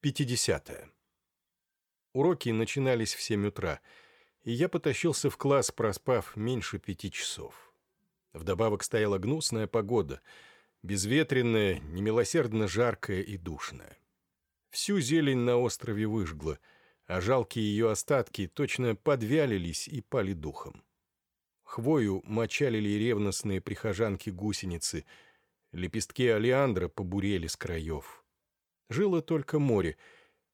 50. -е. Уроки начинались в 7 утра, и я потащился в класс, проспав меньше пяти часов. Вдобавок стояла гнусная погода, безветренная, немилосердно жаркая и душная. Всю зелень на острове выжгла, а жалкие ее остатки точно подвялились и пали духом. Хвою мочалили ревностные прихожанки-гусеницы, лепестки олеандра побурели с краев. Жило только море,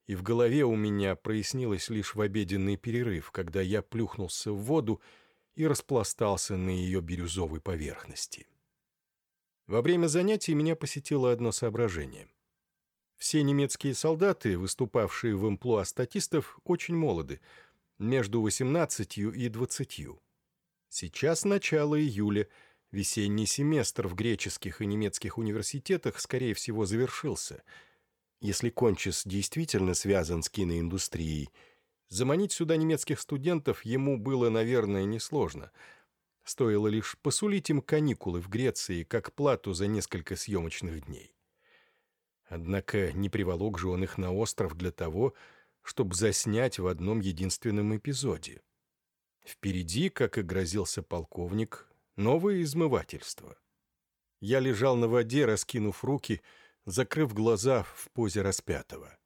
и в голове у меня прояснилось лишь в обеденный перерыв, когда я плюхнулся в воду и распластался на ее бирюзовой поверхности. Во время занятий меня посетило одно соображение. Все немецкие солдаты, выступавшие в амплуа статистов, очень молоды, между 18 и 20. Сейчас начало июля, весенний семестр в греческих и немецких университетах, скорее всего, завершился — если Кончис действительно связан с киноиндустрией, заманить сюда немецких студентов ему было, наверное, несложно. Стоило лишь посулить им каникулы в Греции как плату за несколько съемочных дней. Однако не приволок же он их на остров для того, чтобы заснять в одном единственном эпизоде. Впереди, как и грозился полковник, новое измывательство. Я лежал на воде, раскинув руки — закрыв глаза в позе распятого.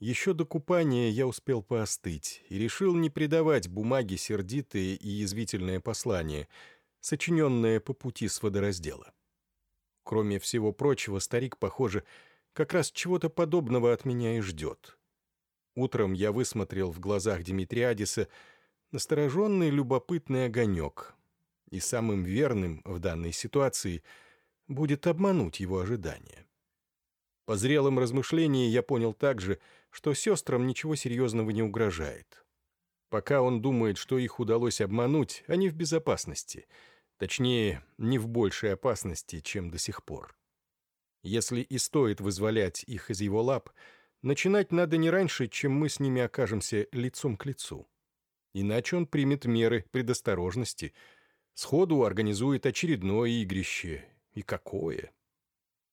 Еще до купания я успел поостыть и решил не придавать бумаге сердитое и язвительное послание, сочиненное по пути с водораздела. Кроме всего прочего, старик, похоже, как раз чего-то подобного от меня и ждет. Утром я высмотрел в глазах Димитриадиса настороженный любопытный огонек, и самым верным в данной ситуации будет обмануть его ожидания. По зрелым размышлениям я понял также, что сестрам ничего серьезного не угрожает. Пока он думает, что их удалось обмануть, они в безопасности. Точнее, не в большей опасности, чем до сих пор. Если и стоит вызволять их из его лап, начинать надо не раньше, чем мы с ними окажемся лицом к лицу. Иначе он примет меры предосторожности, сходу организует очередное игрище. И какое!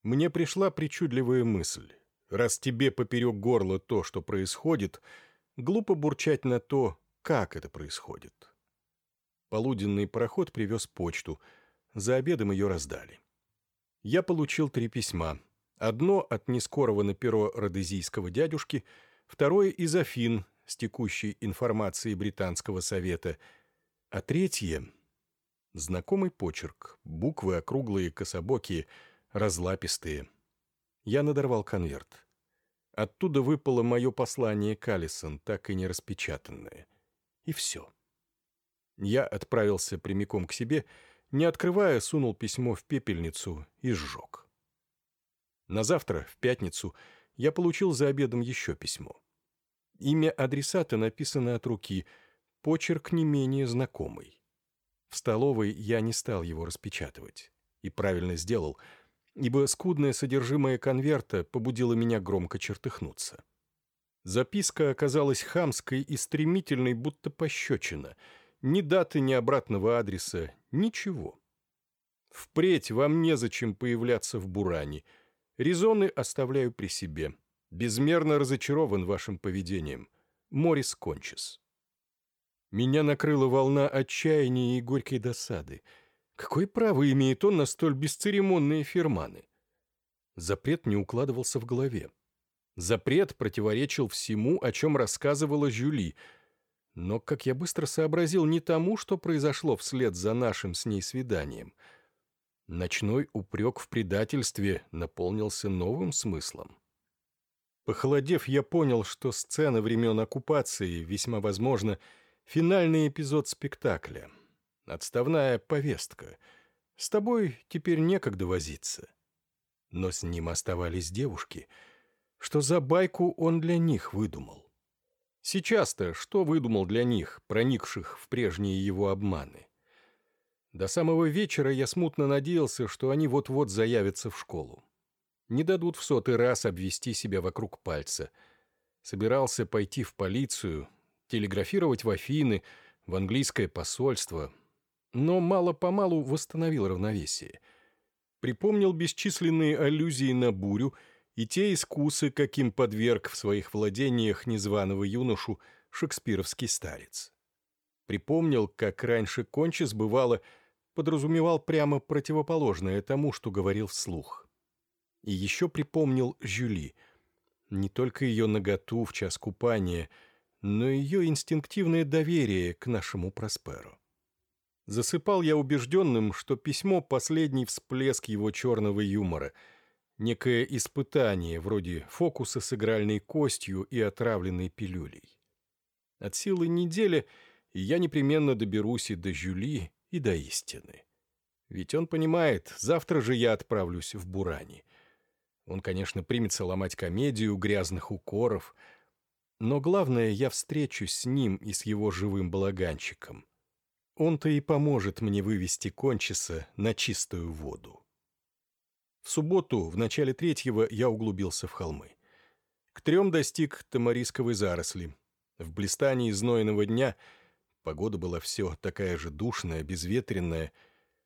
Мне пришла причудливая мысль. Раз тебе поперек горла то, что происходит, глупо бурчать на то, как это происходит. Полуденный пароход привез почту. За обедом ее раздали. Я получил три письма. Одно от нескорого на перо родезийского дядюшки, второе из Афин с текущей информацией Британского совета, а третье — знакомый почерк, буквы округлые, кособокие — разлапистые. Я надорвал конверт. Оттуда выпало мое послание Каллисон, так и не распечатанное. И все. Я отправился прямиком к себе, не открывая, сунул письмо в пепельницу и сжег. На завтра, в пятницу, я получил за обедом еще письмо. Имя адресата написано от руки, почерк не менее знакомый. В столовой я не стал его распечатывать. И правильно сделал — ибо скудное содержимое конверта побудило меня громко чертыхнуться. Записка оказалась хамской и стремительной, будто пощечина. Ни даты, ни обратного адреса, ничего. Впредь вам незачем появляться в Буране. Резоны оставляю при себе. Безмерно разочарован вашим поведением. Морис Кончис. Меня накрыла волна отчаяния и горькой досады — Какое право имеет он на столь бесцеремонные ферманы? Запрет не укладывался в голове. Запрет противоречил всему, о чем рассказывала Жюли, но, как я быстро сообразил, не тому, что произошло вслед за нашим с ней свиданием. Ночной упрек в предательстве наполнился новым смыслом. Похолодев, я понял, что сцена времен оккупации, весьма возможно, финальный эпизод спектакля — Отставная повестка. С тобой теперь некогда возиться. Но с ним оставались девушки. Что за байку он для них выдумал? Сейчас-то что выдумал для них, проникших в прежние его обманы? До самого вечера я смутно надеялся, что они вот-вот заявятся в школу. Не дадут в сотый раз обвести себя вокруг пальца. Собирался пойти в полицию, телеграфировать в Афины, в английское посольство, но мало-помалу восстановил равновесие. Припомнил бесчисленные аллюзии на бурю и те искусы, каким подверг в своих владениях незваного юношу шекспировский старец. Припомнил, как раньше кончис бывало, подразумевал прямо противоположное тому, что говорил вслух. И еще припомнил Жюли, не только ее наготу в час купания, но и ее инстинктивное доверие к нашему Просперу. Засыпал я убежденным, что письмо — последний всплеск его черного юмора — некое испытание, вроде фокуса с игральной костью и отравленной пилюлей. От силы недели я непременно доберусь и до Жюли, и до истины. Ведь он понимает, завтра же я отправлюсь в Бурани. Он, конечно, примется ломать комедию грязных укоров, но главное, я встречусь с ним и с его живым балаганчиком. Он-то и поможет мне вывести кончиса на чистую воду. В субботу, в начале третьего, я углубился в холмы. К трем достиг тамарисковой заросли. В блистании знойного дня погода была все такая же душная, безветренная.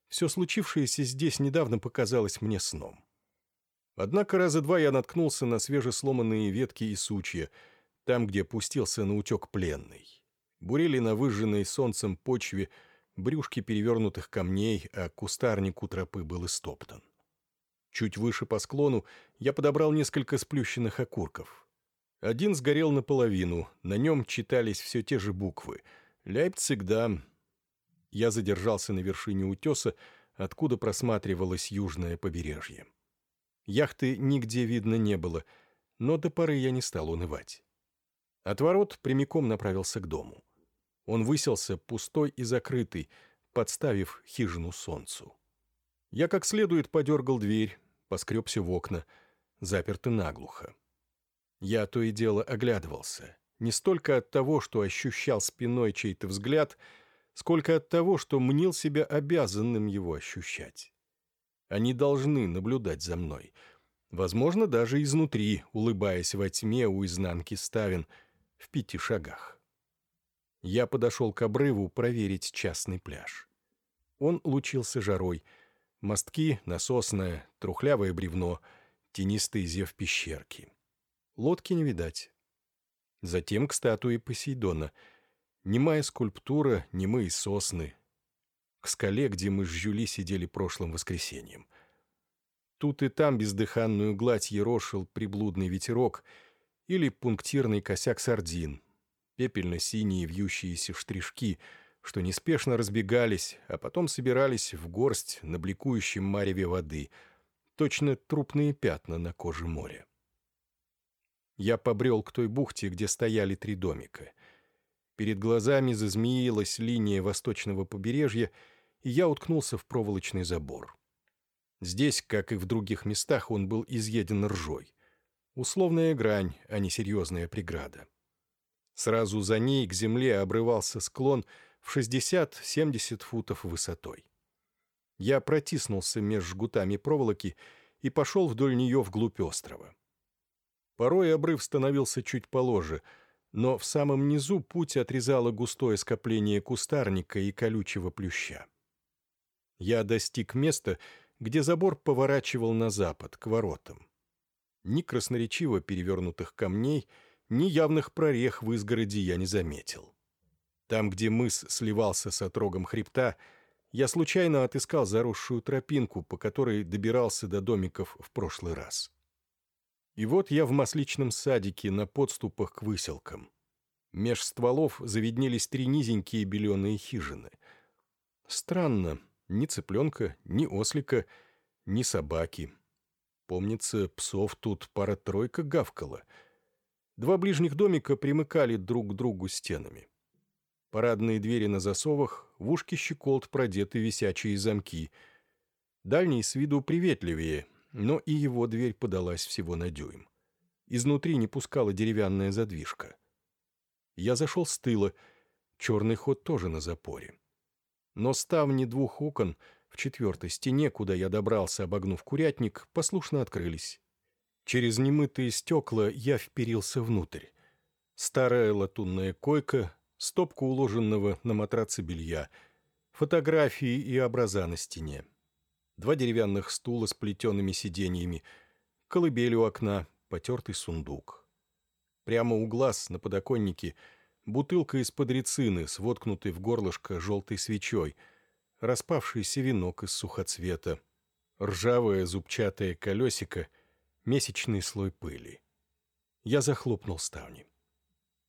Все случившееся здесь недавно показалось мне сном. Однако раза два я наткнулся на свежесломанные ветки и сучья, там, где пустился на утек пленный. Бурели на выжженной солнцем почве брюшки перевернутых камней, а кустарник у тропы был истоптан. Чуть выше по склону я подобрал несколько сплющенных окурков. Один сгорел наполовину, на нем читались все те же буквы. «Ляйпциг, да». Я задержался на вершине утеса, откуда просматривалось южное побережье. Яхты нигде видно не было, но до поры я не стал унывать. От ворот прямиком направился к дому. Он выселся пустой и закрытый, подставив хижину солнцу. Я как следует подергал дверь, поскребся в окна, заперты наглухо. Я то и дело оглядывался, не столько от того, что ощущал спиной чей-то взгляд, сколько от того, что мнил себя обязанным его ощущать. Они должны наблюдать за мной, возможно, даже изнутри, улыбаясь во тьме у изнанки ставен в пяти шагах. Я подошел к обрыву проверить частный пляж. Он лучился жарой — Мостки, насосное, трухлявое бревно, тенистый зев пещерки. Лодки не видать. Затем к статуе Посейдона. Немая скульптура, немые сосны. К скале, где мы с Жюли сидели прошлым воскресеньем. Тут и там бездыханную гладь ерошил приблудный ветерок или пунктирный косяк сардин, пепельно-синие вьющиеся штришки — что неспешно разбегались, а потом собирались в горсть на бликующем мареве воды, точно трупные пятна на коже моря. Я побрел к той бухте, где стояли три домика. Перед глазами зазмеилась линия восточного побережья, и я уткнулся в проволочный забор. Здесь, как и в других местах, он был изъеден ржой. Условная грань, а не серьезная преграда. Сразу за ней к земле обрывался склон — в 60-70 футов высотой. Я протиснулся меж жгутами проволоки и пошел вдоль нее вглубь острова. Порой обрыв становился чуть положе, но в самом низу путь отрезало густое скопление кустарника и колючего плюща. Я достиг места, где забор поворачивал на запад, к воротам. Ни красноречиво перевернутых камней, ни явных прорех в изгороди я не заметил. Там, где мыс сливался с отрогом хребта, я случайно отыскал заросшую тропинку, по которой добирался до домиков в прошлый раз. И вот я в масличном садике на подступах к выселкам. Меж стволов заведнелись три низенькие беленые хижины. Странно, ни цыпленка, ни ослика, ни собаки. Помнится, псов тут пара-тройка гавкала. Два ближних домика примыкали друг к другу стенами. Парадные двери на засовах, в ушки щеколд продеты висячие замки. Дальний с виду приветливее, но и его дверь подалась всего на дюйм. Изнутри не пускала деревянная задвижка. Я зашел с тыла, черный ход тоже на запоре. Но ставни двух окон в четвертой стене, куда я добрался, обогнув курятник, послушно открылись. Через немытые стекла я вперился внутрь. Старая латунная койка, стопку уложенного на матраце белья, фотографии и образа на стене, два деревянных стула с плетеными сиденьями, колыбель у окна, потертый сундук. Прямо у глаз на подоконнике бутылка из-под рецины с воткнутой в горлышко желтой свечой, распавшийся венок из сухоцвета, ржавое зубчатое колесико, месячный слой пыли. Я захлопнул ставни.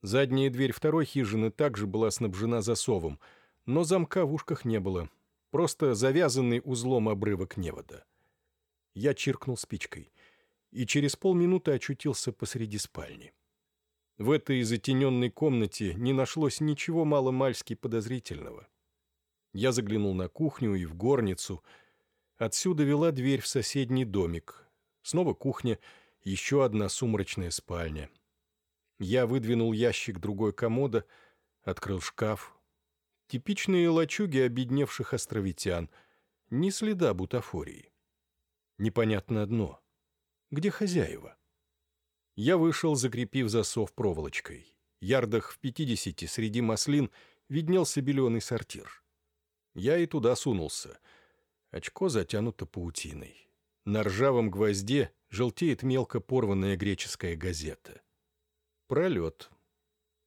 Задняя дверь второй хижины также была снабжена засовом, но замка в ушках не было, просто завязанный узлом обрывок невода. Я чиркнул спичкой и через полминуты очутился посреди спальни. В этой затененной комнате не нашлось ничего маломальски подозрительного. Я заглянул на кухню и в горницу. Отсюда вела дверь в соседний домик. Снова кухня, еще одна сумрачная спальня. Я выдвинул ящик другой комода, открыл шкаф. Типичные лачуги обедневших островитян. Ни следа бутафории. Непонятно одно. Где хозяева? Я вышел, закрепив засов проволочкой. Ярдах в пятидесяти среди маслин виднелся беленый сортир. Я и туда сунулся. Очко затянуто паутиной. На ржавом гвозде желтеет мелко порванная греческая газета. Пролет.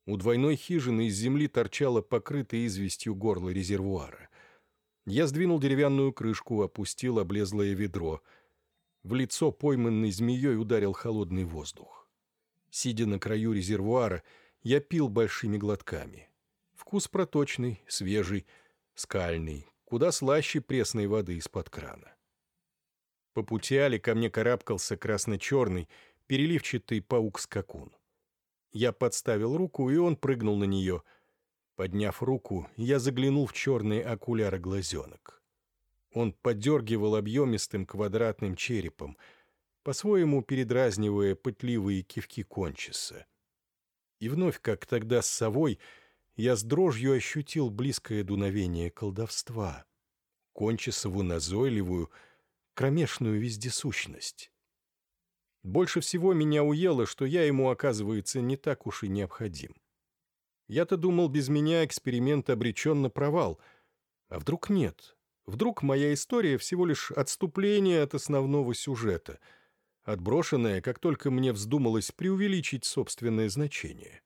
У двойной хижины из земли торчало покрытое известью горло резервуара. Я сдвинул деревянную крышку, опустил облезлое ведро — в лицо пойманной змеей ударил холодный воздух. Сидя на краю резервуара, я пил большими глотками. Вкус проточный, свежий, скальный, куда слаще пресной воды из-под крана. По пути Али ко мне карабкался красно-черный, переливчатый паук-скакун. Я подставил руку, и он прыгнул на нее. Подняв руку, я заглянул в черные окуляры глазенок. Он подергивал объемистым квадратным черепом, по-своему передразнивая пытливые кивки кончиса. И вновь, как тогда с совой, я с дрожью ощутил близкое дуновение колдовства, кончисову назойливую, кромешную вездесущность. Больше всего меня уело, что я ему, оказывается, не так уж и необходим. Я-то думал, без меня эксперимент обречен на провал. А вдруг нет? Вдруг моя история всего лишь отступление от основного сюжета, отброшенное, как только мне вздумалось преувеличить собственное значение.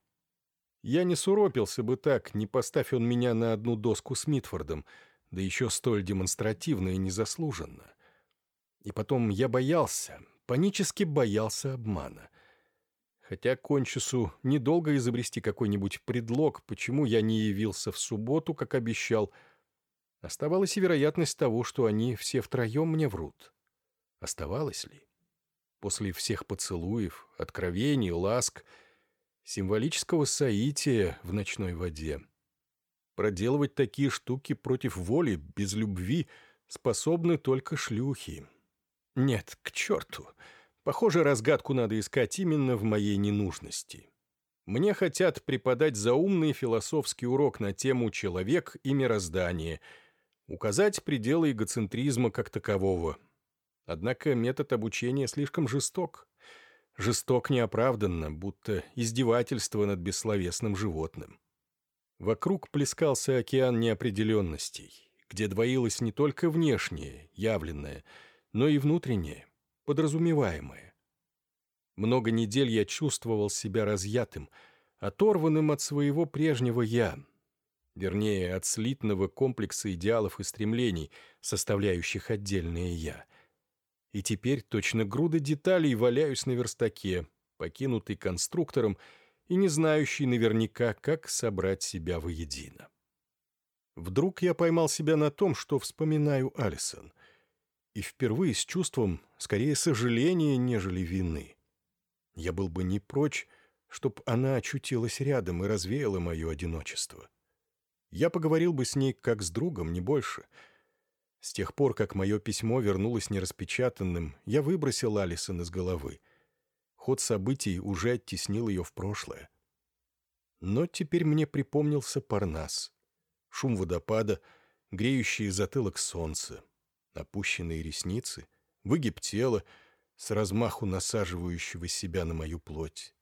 Я не суропился бы так, не поставь он меня на одну доску с Митфордом, да еще столь демонстративно и незаслуженно. И потом я боялся, панически боялся обмана. Хотя Кончису недолго изобрести какой-нибудь предлог, почему я не явился в субботу, как обещал — Оставалась и вероятность того, что они все втроем мне врут. Оставалась ли? После всех поцелуев, откровений, ласк, символического соития в ночной воде. Проделывать такие штуки против воли, без любви, способны только шлюхи. Нет, к черту. Похоже, разгадку надо искать именно в моей ненужности. Мне хотят преподать заумный философский урок на тему «Человек и мироздание», указать пределы эгоцентризма как такового. Однако метод обучения слишком жесток. Жесток неоправданно, будто издевательство над бессловесным животным. Вокруг плескался океан неопределенностей, где двоилось не только внешнее, явленное, но и внутреннее, подразумеваемое. Много недель я чувствовал себя разъятым, оторванным от своего прежнего «я», вернее, от слитного комплекса идеалов и стремлений, составляющих отдельное «я». И теперь точно груда деталей валяюсь на верстаке, покинутый конструктором и не знающий наверняка, как собрать себя воедино. Вдруг я поймал себя на том, что вспоминаю Алисон, и впервые с чувством скорее сожаления, нежели вины. Я был бы не прочь, чтоб она очутилась рядом и развеяла мое одиночество. Я поговорил бы с ней как с другом, не больше. С тех пор, как мое письмо вернулось нераспечатанным, я выбросил Алисон из головы. Ход событий уже оттеснил ее в прошлое. Но теперь мне припомнился Парнас. Шум водопада, греющий затылок солнца, опущенные ресницы, выгиб тела, с размаху насаживающего себя на мою плоть.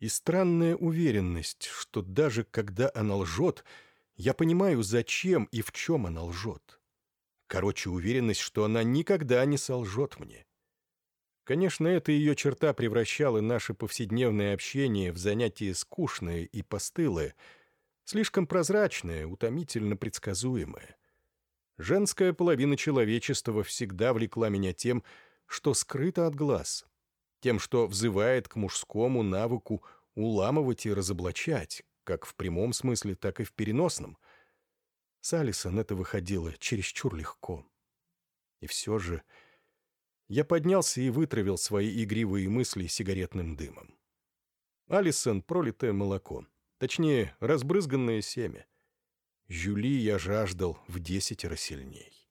И странная уверенность, что даже когда она лжет — я понимаю, зачем и в чем она лжет. Короче, уверенность, что она никогда не солжет мне. Конечно, эта ее черта превращала наше повседневное общение в занятие скучное и постылое, слишком прозрачное, утомительно предсказуемое. Женская половина человечества всегда влекла меня тем, что скрыто от глаз, тем, что взывает к мужскому навыку уламывать и разоблачать, как в прямом смысле, так и в переносном. С Алисон это выходило чересчур легко. И все же я поднялся и вытравил свои игривые мысли сигаретным дымом. Алисон — пролитое молоко, точнее, разбрызганное семя. Жюли я жаждал в десятеро сильней.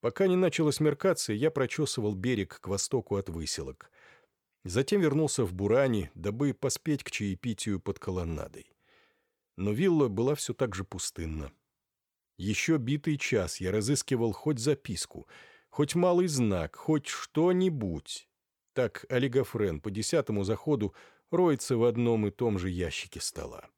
Пока не начало смеркаться, я прочесывал берег к востоку от выселок. Затем вернулся в Бурани, дабы поспеть к чаепитию под колоннадой. Но вилла была все так же пустынна. Еще битый час я разыскивал хоть записку — хоть малый знак, хоть что-нибудь. Так олигофрен по десятому заходу роется в одном и том же ящике стола.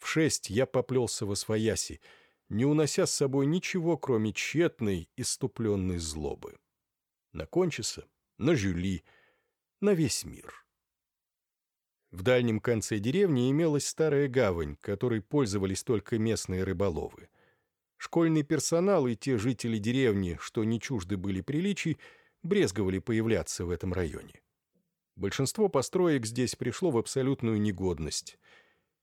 В шесть я поплелся во свояси, не унося с собой ничего, кроме тщетной, иступленной злобы. На Кончиса, на Жюли, на весь мир. В дальнем конце деревни имелась старая гавань, которой пользовались только местные рыболовы — Школьный персонал и те жители деревни, что не чужды были приличий, брезговали появляться в этом районе. Большинство построек здесь пришло в абсолютную негодность.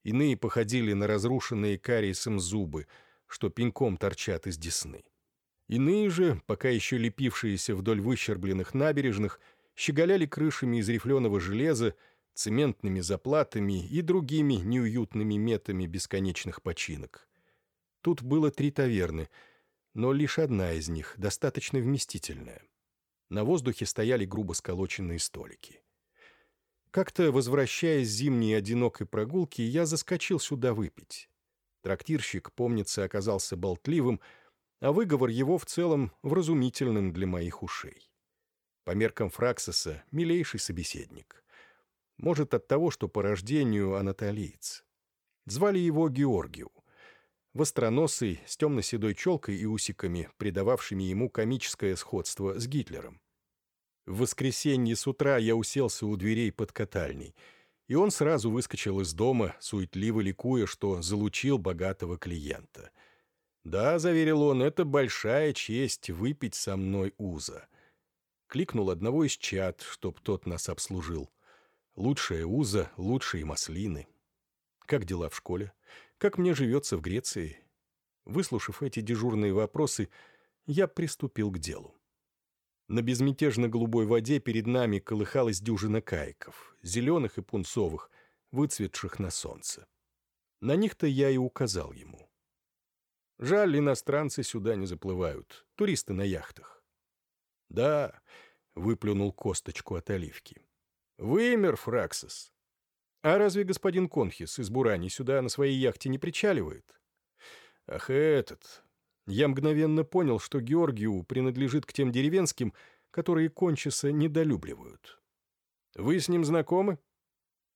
Иные походили на разрушенные кариесом зубы, что пеньком торчат из десны. Иные же, пока еще лепившиеся вдоль выщербленных набережных, щеголяли крышами из рифленого железа, цементными заплатами и другими неуютными метами бесконечных починок. Тут было три таверны, но лишь одна из них достаточно вместительная. На воздухе стояли грубо сколоченные столики. Как-то, возвращаясь с зимней одинокой прогулки, я заскочил сюда выпить. Трактирщик, помнится, оказался болтливым, а выговор его в целом вразумительным для моих ушей. По меркам Фраксоса — милейший собеседник. Может, от того, что по рождению анатолиец. Звали его Георгию востроносый, с темно-седой челкой и усиками, придававшими ему комическое сходство с Гитлером. В воскресенье с утра я уселся у дверей под катальней, и он сразу выскочил из дома, суетливо ликуя, что залучил богатого клиента. «Да», — заверил он, — «это большая честь выпить со мной уза». Кликнул одного из чат, чтоб тот нас обслужил. Лучшая уза, лучшие маслины. Как дела в школе? как мне живется в Греции. Выслушав эти дежурные вопросы, я приступил к делу. На безмятежно-голубой воде перед нами колыхалась дюжина кайков, зеленых и пунцовых, выцветших на солнце. На них-то я и указал ему. Жаль, иностранцы сюда не заплывают, туристы на яхтах. «Да», — выплюнул косточку от оливки. «Вымер, Фраксис. А разве господин Конхис из Бурани сюда на своей яхте не причаливает? Ах, этот... Я мгновенно понял, что Георгию принадлежит к тем деревенским, которые Кончиса недолюбливают. «Вы с ним знакомы?»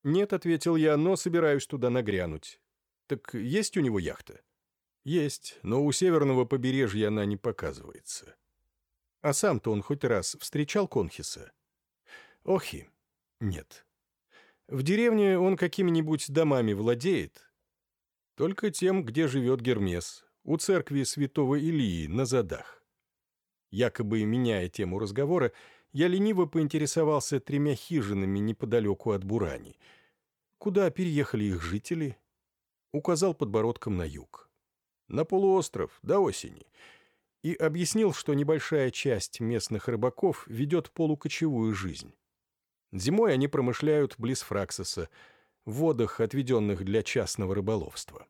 «Нет», — ответил я, — «но собираюсь туда нагрянуть». «Так есть у него яхта?» «Есть, но у северного побережья она не показывается». «А сам-то он хоть раз встречал Конхиса?» «Охи, нет». В деревне он какими-нибудь домами владеет? Только тем, где живет Гермес, у церкви святого Илии на задах. Якобы меняя тему разговора, я лениво поинтересовался тремя хижинами неподалеку от Бурани. Куда переехали их жители? Указал подбородком на юг. На полуостров, до осени. И объяснил, что небольшая часть местных рыбаков ведет полукочевую жизнь. Зимой они промышляют близ Фраксоса, в водах, отведенных для частного рыболовства.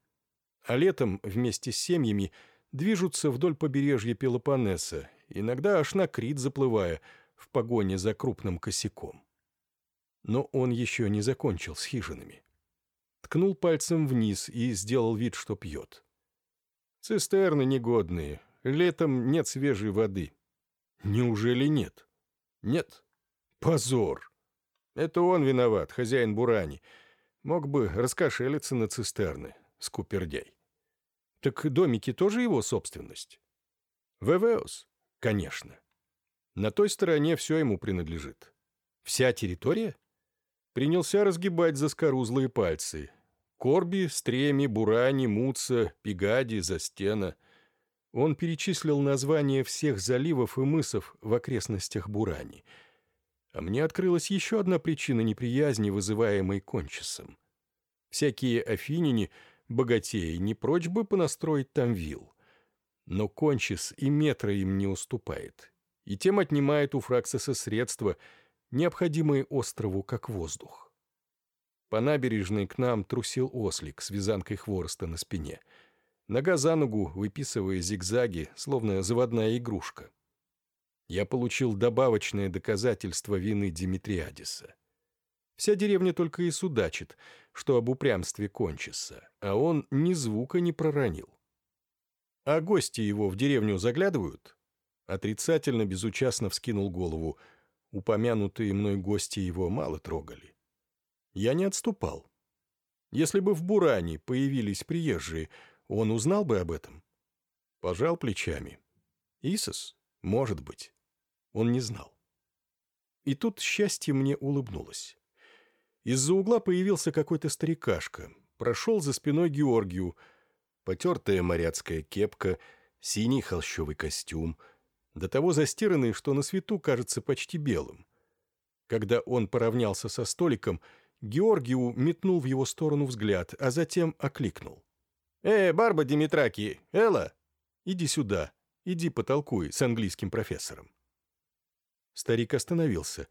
А летом вместе с семьями движутся вдоль побережья Пелопоннеса, иногда аж на Крит заплывая, в погоне за крупным косяком. Но он еще не закончил с хижинами. Ткнул пальцем вниз и сделал вид, что пьет. «Цистерны негодные, летом нет свежей воды». «Неужели нет?» «Нет». «Позор!» Это он виноват, хозяин Бурани. Мог бы раскошелиться на цистерны, скупердяй. Так домики тоже его собственность? Вевеус? Конечно. На той стороне все ему принадлежит. Вся территория? Принялся разгибать заскорузлые пальцы. Корби, Стреми, Бурани, Муца, Пигади, Застена. Он перечислил названия всех заливов и мысов в окрестностях Бурани. А мне открылась еще одна причина неприязни, вызываемой Кончисом. Всякие афиняне, богатеи, не прочь бы понастроить там вилл. Но Кончис и метра им не уступает, и тем отнимает у Фраксиса средства, необходимые острову как воздух. По набережной к нам трусил ослик с вязанкой хвороста на спине. Нога за ногу, выписывая зигзаги, словно заводная игрушка. Я получил добавочное доказательство вины Димитриадиса. Вся деревня только и судачит, что об упрямстве кончится, а он ни звука не проронил. А гости его в деревню заглядывают? Отрицательно, безучастно вскинул голову. Упомянутые мной гости его мало трогали. Я не отступал. Если бы в Буране появились приезжие, он узнал бы об этом. Пожал плечами. Исос? Может быть. Он не знал. И тут счастье мне улыбнулось. Из-за угла появился какой-то старикашка, прошел за спиной Георгию, потертая моряцкая кепка, синий холщовый костюм, до того застиранный, что на свету кажется почти белым. Когда он поравнялся со столиком, Георгию метнул в его сторону взгляд, а затем окликнул. «Э, Барба Димитраки, Элла, иди сюда, иди потолкуй с английским профессором». Старик остановился.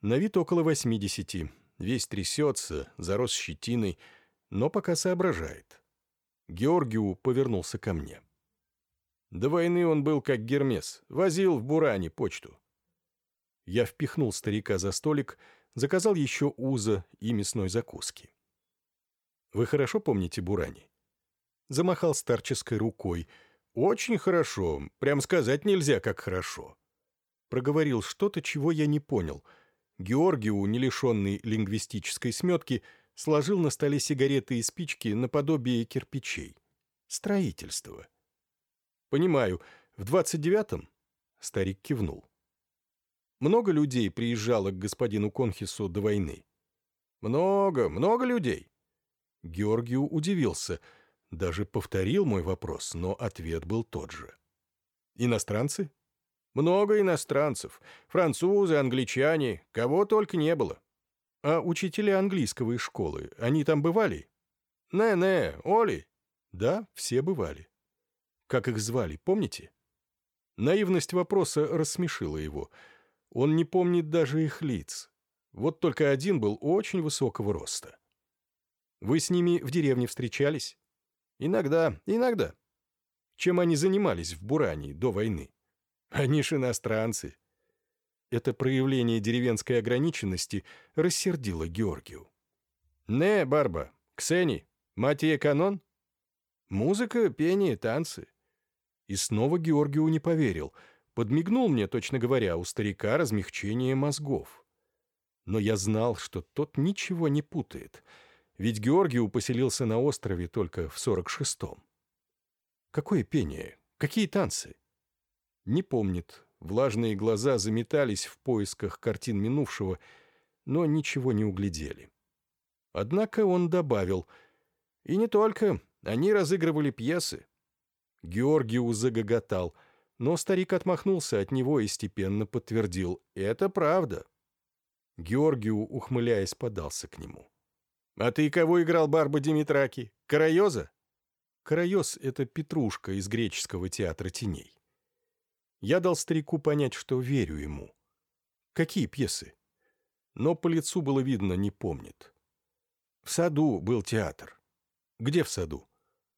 На вид около восьмидесяти, весь трясется, зарос щетиной, но пока соображает. Георгию повернулся ко мне. До войны он был как Гермес, возил в Буране почту. Я впихнул старика за столик, заказал еще уза и мясной закуски. «Вы хорошо помните Бурани?» Замахал старческой рукой. «Очень хорошо, прям сказать нельзя, как хорошо». Проговорил что-то, чего я не понял. Георгию, не лишенный лингвистической сметки, сложил на столе сигареты и спички наподобие кирпичей. Строительство. «Понимаю, в двадцать девятом?» Старик кивнул. «Много людей приезжало к господину Конхису до войны?» «Много, много людей». Георгию удивился, даже повторил мой вопрос, но ответ был тот же. «Иностранцы?» «Много иностранцев. Французы, англичане, кого только не было». «А учителя английского из школы, они там бывали?» «Не-не, Оли». «Да, все бывали». «Как их звали, помните?» Наивность вопроса рассмешила его. Он не помнит даже их лиц. Вот только один был очень высокого роста. «Вы с ними в деревне встречались?» «Иногда, иногда». Чем они занимались в Буране до войны? Они ж иностранцы. Это проявление деревенской ограниченности рассердило Георгию. «Не, Барба, Ксени, Матия Канон?» «Музыка, пение, танцы». И снова Георгию не поверил. Подмигнул мне, точно говоря, у старика размягчение мозгов. Но я знал, что тот ничего не путает, ведь Георгию поселился на острове только в сорок шестом. Какое пение? Какие танцы? Не помнит, Влажные глаза заметались в поисках картин минувшего, но ничего не углядели. Однако он добавил, «И не только, они разыгрывали пьесы». Георгиу загоготал, но старик отмахнулся от него и степенно подтвердил, «Это правда». Георгию, ухмыляясь, подался к нему. «А ты кого играл Барба Димитраки? Карайоза?» Карайоз — это Петрушка из греческого театра теней. Я дал старику понять, что верю ему. Какие пьесы? Но по лицу было видно, не помнит. В саду был театр. Где в саду?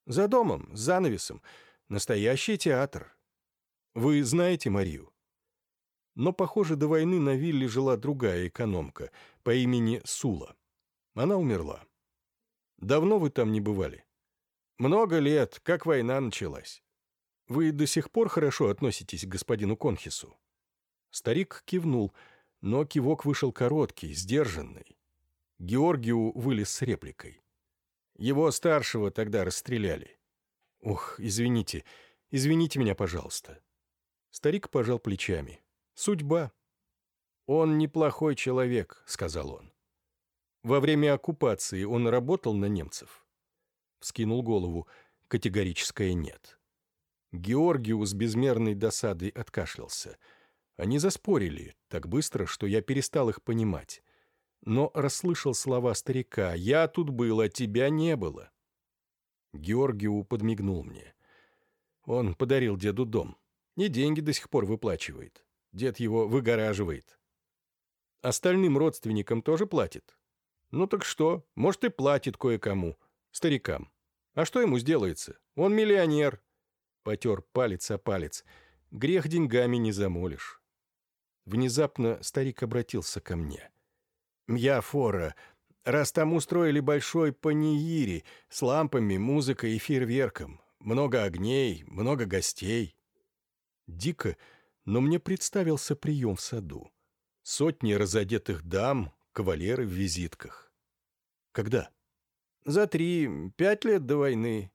За домом, с занавесом. Настоящий театр. Вы знаете Марию? Но, похоже, до войны на вилле жила другая экономка по имени Сула. Она умерла. Давно вы там не бывали? Много лет, как война началась. Вы до сих пор хорошо относитесь к господину Конхису?» Старик кивнул, но кивок вышел короткий, сдержанный. Георгию вылез с репликой. «Его старшего тогда расстреляли». «Ох, извините, извините меня, пожалуйста». Старик пожал плечами. Судьба. Он неплохой человек, сказал он. Во время оккупации он работал на немцев. Вскинул голову. Категорическое «нет». Георгиу с безмерной досадой откашлялся. Они заспорили так быстро, что я перестал их понимать. Но расслышал слова старика «Я тут был, а тебя не было». Георгиу подмигнул мне. Он подарил деду дом. И деньги до сих пор выплачивает. Дед его выгораживает. Остальным родственникам тоже платит. Ну так что, может и платит кое-кому, старикам. А что ему сделается? Он миллионер. Потер палец о палец. Грех деньгами не замолишь. Внезапно старик обратился ко мне. «Я Фора. Раз там устроили большой паниири с лампами, музыкой и фейерверком, много огней, много гостей». Дико, но мне представился прием в саду. Сотни разодетых дам, кавалеры в визитках. Когда? За три, пять лет до войны.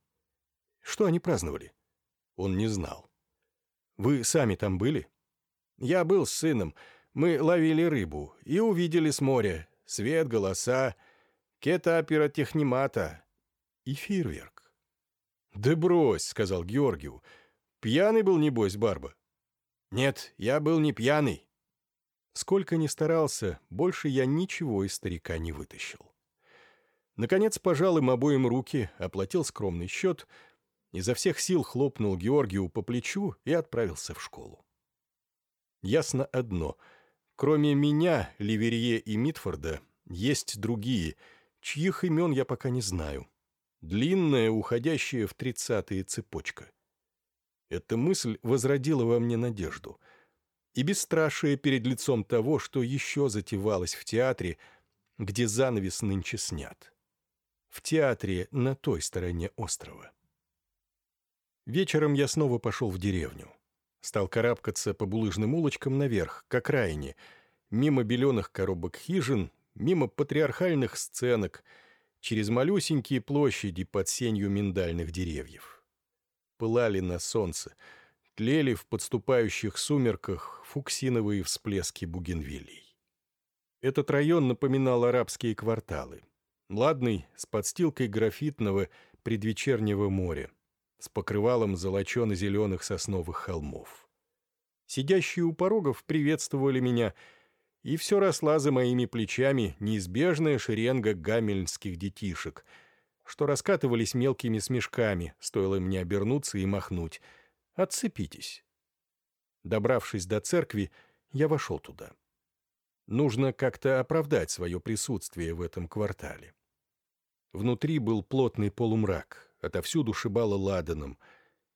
Что они праздновали? Он не знал. Вы сами там были? Я был с сыном. Мы ловили рыбу и увидели с моря свет, голоса, кета пиротехнимата и фейерверк. «Да брось», — сказал Георгию. «Пьяный был, небось, Барба?» «Нет, я был не пьяный». Сколько ни старался, больше я ничего из старика не вытащил. Наконец пожал им обоим руки, оплатил скромный счет, изо всех сил хлопнул Георгию по плечу и отправился в школу. Ясно одно — Кроме меня, Ливерье и Митфорда, есть другие, чьих имен я пока не знаю. Длинная, уходящая в тридцатые цепочка. Эта мысль возродила во мне надежду. И бесстрашие перед лицом того, что еще затевалось в театре, где занавес нынче снят. В театре на той стороне острова. Вечером я снова пошел в деревню. Стал карабкаться по булыжным улочкам наверх, к окраине, мимо беленых коробок хижин, мимо патриархальных сценок, через малюсенькие площади под сенью миндальных деревьев. Пылали на солнце, тлели в подступающих сумерках фуксиновые всплески бугенвилей. Этот район напоминал арабские кварталы. Ладный, с подстилкой графитного предвечернего моря с покрывалом золочено-зеленых сосновых холмов. Сидящие у порогов приветствовали меня, и все росла за моими плечами неизбежная шеренга гамельнских детишек, что раскатывались мелкими смешками, стоило мне обернуться и махнуть. «Отцепитесь». Добравшись до церкви, я вошел туда. Нужно как-то оправдать свое присутствие в этом квартале. Внутри был плотный полумрак, отовсюду шибало ладаном.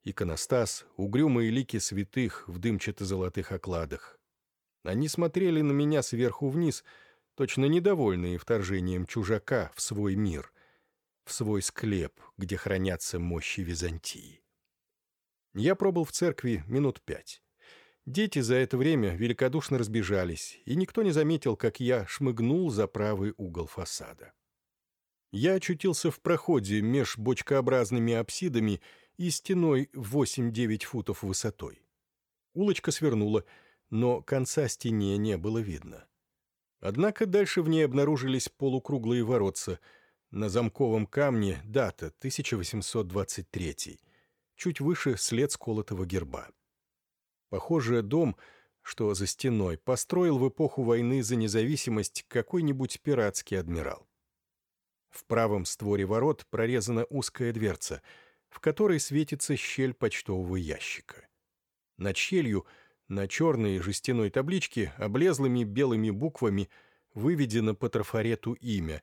Иконостас, угрюмые лики святых в дымчато-золотых окладах. Они смотрели на меня сверху вниз, точно недовольные вторжением чужака в свой мир, в свой склеп, где хранятся мощи Византии. Я пробыл в церкви минут пять. Дети за это время великодушно разбежались, и никто не заметил, как я шмыгнул за правый угол фасада я очутился в проходе меж бочкообразными апсидами и стеной 8-9 футов высотой. Улочка свернула, но конца стене не было видно. Однако дальше в ней обнаружились полукруглые воротца. На замковом камне дата 1823, чуть выше след сколотого герба. Похоже, дом, что за стеной, построил в эпоху войны за независимость какой-нибудь пиратский адмирал. В правом створе ворот прорезана узкая дверца, в которой светится щель почтового ящика. Над щелью на черной жестяной табличке облезлыми белыми буквами выведено по трафарету имя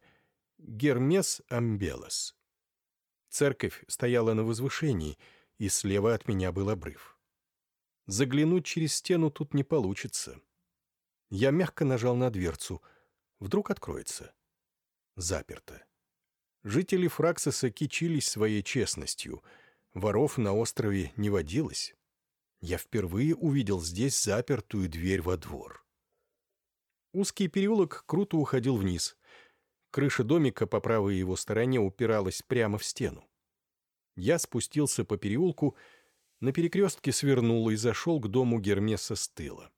«Гермес Амбелос». Церковь стояла на возвышении, и слева от меня был обрыв. Заглянуть через стену тут не получится. Я мягко нажал на дверцу. Вдруг откроется. Заперто. Жители Фраксоса кичились своей честностью. Воров на острове не водилось. Я впервые увидел здесь запертую дверь во двор. Узкий переулок круто уходил вниз. Крыша домика по правой его стороне упиралась прямо в стену. Я спустился по переулку, на перекрестке свернул и зашел к дому Гермеса с тыла.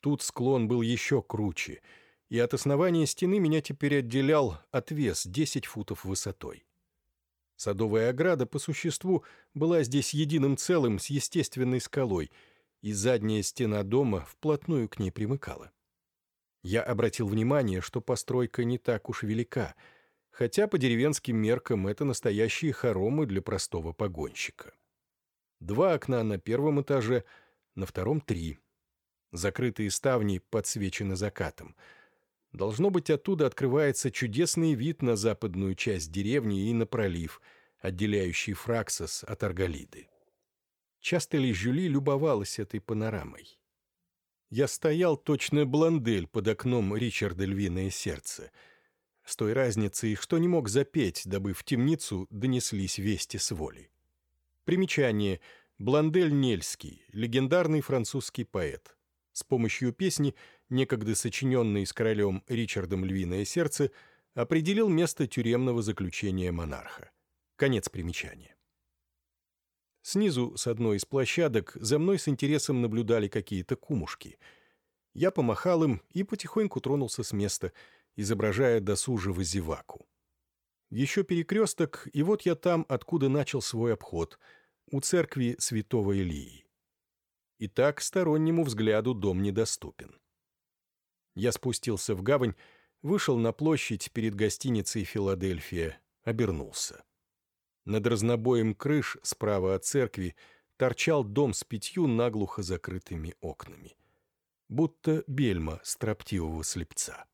Тут склон был еще круче, и от основания стены меня теперь отделял отвес 10 футов высотой. Садовая ограда, по существу, была здесь единым целым с естественной скалой, и задняя стена дома вплотную к ней примыкала. Я обратил внимание, что постройка не так уж велика, хотя по деревенским меркам это настоящие хоромы для простого погонщика. Два окна на первом этаже, на втором — три. Закрытые ставни подсвечены закатом. Должно быть, оттуда открывается чудесный вид на западную часть деревни и на пролив, отделяющий Фраксос от Арголиды. Часто ли Жюли любовалась этой панорамой? Я стоял точно бландель под окном Ричарда «Львиное сердце», с той разницей, что не мог запеть, дабы в темницу донеслись вести с воли. Примечание. Бландель Нельский, легендарный французский поэт. С помощью песни, некогда сочиненной с королем Ричардом «Львиное сердце», определил место тюремного заключения монарха. Конец примечания. Снизу, с одной из площадок, за мной с интересом наблюдали какие-то кумушки. Я помахал им и потихоньку тронулся с места, изображая досужего зеваку. Еще перекресток, и вот я там, откуда начал свой обход, у церкви святого Илии. И так стороннему взгляду дом недоступен. Я спустился в гавань, вышел на площадь перед гостиницей «Филадельфия», обернулся. Над разнобоем крыш справа от церкви торчал дом с пятью наглухо закрытыми окнами. Будто бельма строптивого слепца.